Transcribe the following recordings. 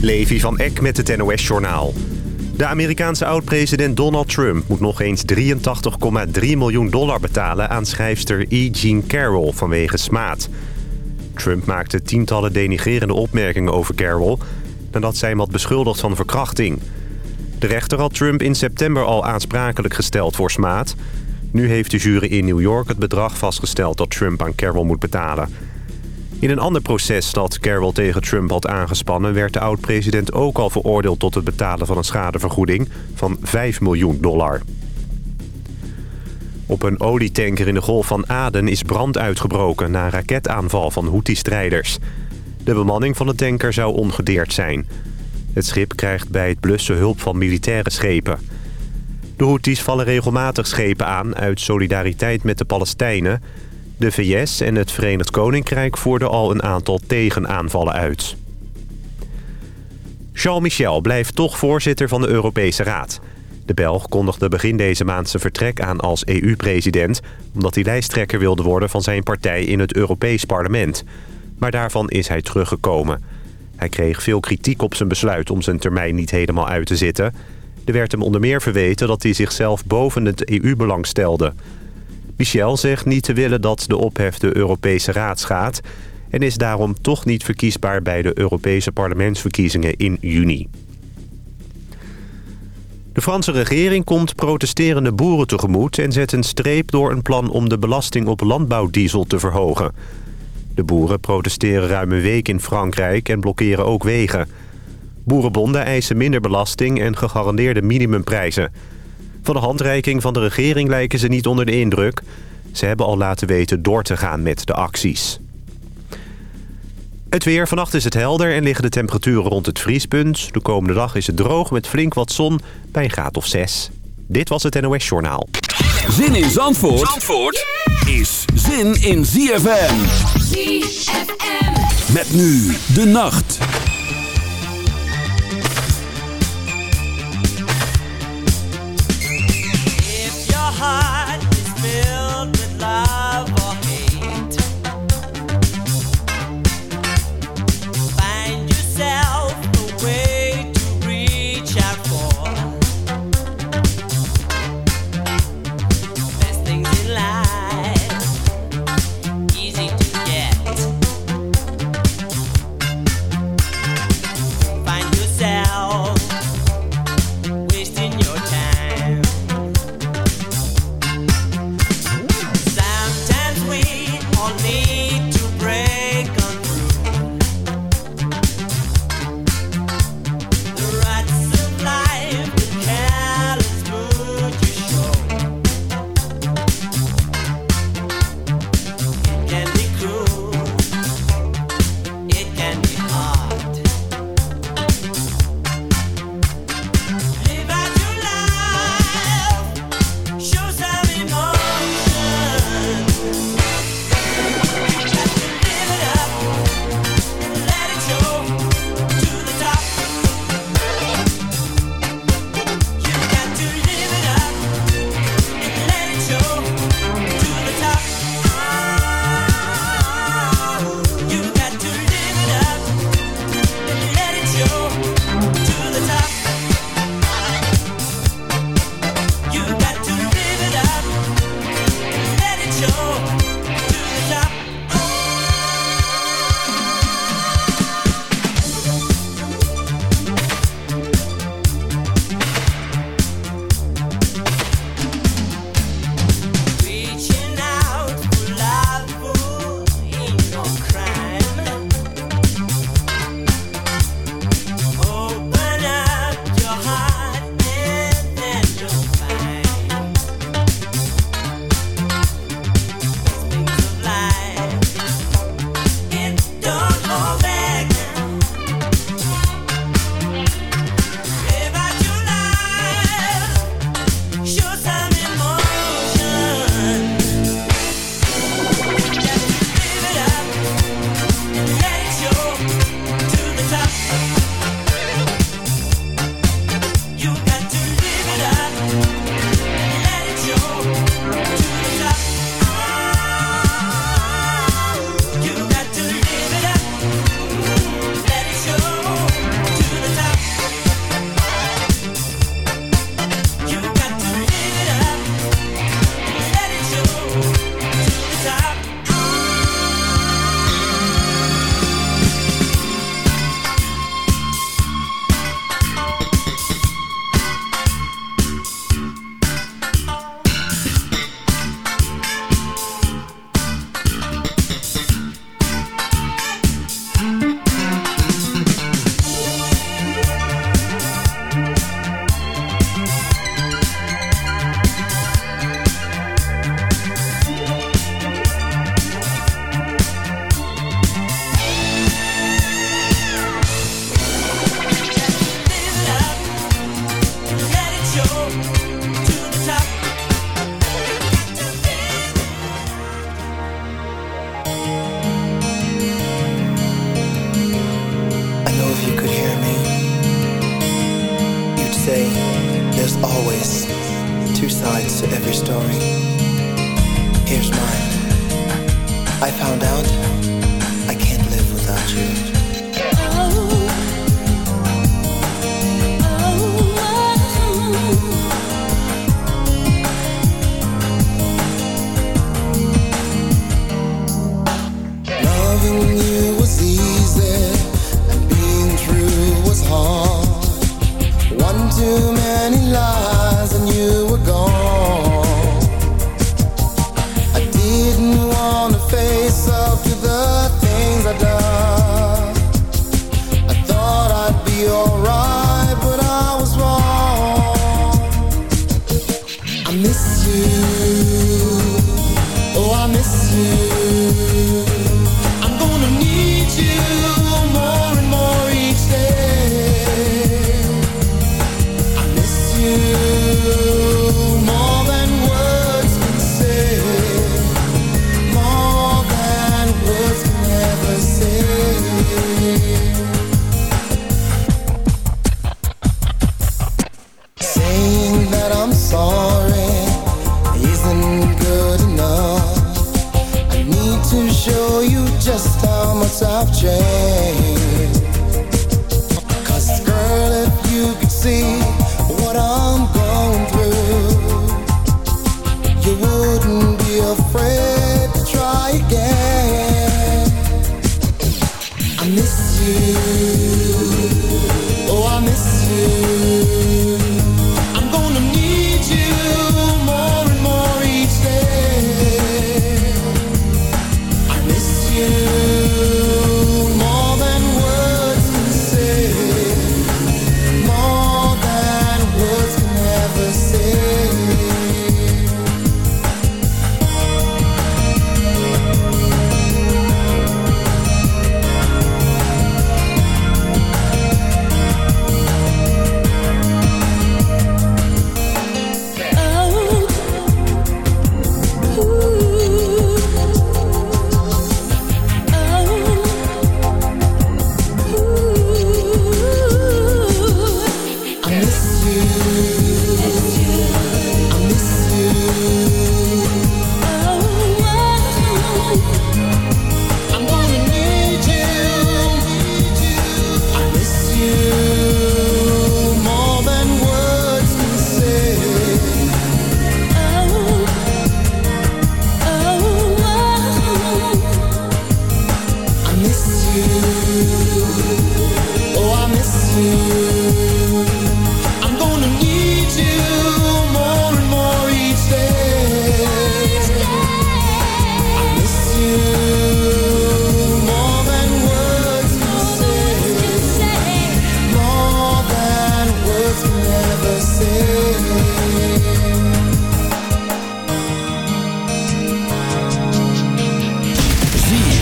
Levi van Eck met het NOS-journaal. De Amerikaanse oud-president Donald Trump moet nog eens 83,3 miljoen dollar betalen aan schrijfster E. Jean Carroll vanwege smaad. Trump maakte tientallen denigrerende opmerkingen over Carroll... nadat zij hem had beschuldigd van verkrachting. De rechter had Trump in september al aansprakelijk gesteld voor smaad. Nu heeft de jury in New York het bedrag vastgesteld dat Trump aan Carroll moet betalen... In een ander proces dat Carroll tegen Trump had aangespannen... werd de oud-president ook al veroordeeld tot het betalen van een schadevergoeding van 5 miljoen dollar. Op een olietanker in de Golf van Aden is brand uitgebroken... na een raketaanval van Houthi-strijders. De bemanning van de tanker zou ongedeerd zijn. Het schip krijgt bij het blussen hulp van militaire schepen. De Houthis vallen regelmatig schepen aan uit solidariteit met de Palestijnen... De VS en het Verenigd Koninkrijk voerden al een aantal tegenaanvallen uit. Charles Michel blijft toch voorzitter van de Europese Raad. De Belg kondigde begin deze maand zijn vertrek aan als EU-president... omdat hij lijsttrekker wilde worden van zijn partij in het Europees Parlement. Maar daarvan is hij teruggekomen. Hij kreeg veel kritiek op zijn besluit om zijn termijn niet helemaal uit te zitten. Er werd hem onder meer verweten dat hij zichzelf boven het EU-belang stelde... Michel zegt niet te willen dat de ophef de Europese Raad schaadt... en is daarom toch niet verkiesbaar bij de Europese parlementsverkiezingen in juni. De Franse regering komt protesterende boeren tegemoet... en zet een streep door een plan om de belasting op landbouwdiesel te verhogen. De boeren protesteren ruim een week in Frankrijk en blokkeren ook wegen. Boerenbonden eisen minder belasting en gegarandeerde minimumprijzen... Van de handreiking van de regering lijken ze niet onder de indruk. Ze hebben al laten weten door te gaan met de acties. Het weer. Vannacht is het helder en liggen de temperaturen rond het vriespunt. De komende dag is het droog met flink wat zon bij een graad of 6. Dit was het NOS Journaal. Zin in Zandvoort, Zandvoort is zin in ZFM. ZFM. Met nu de nacht.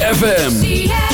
FM.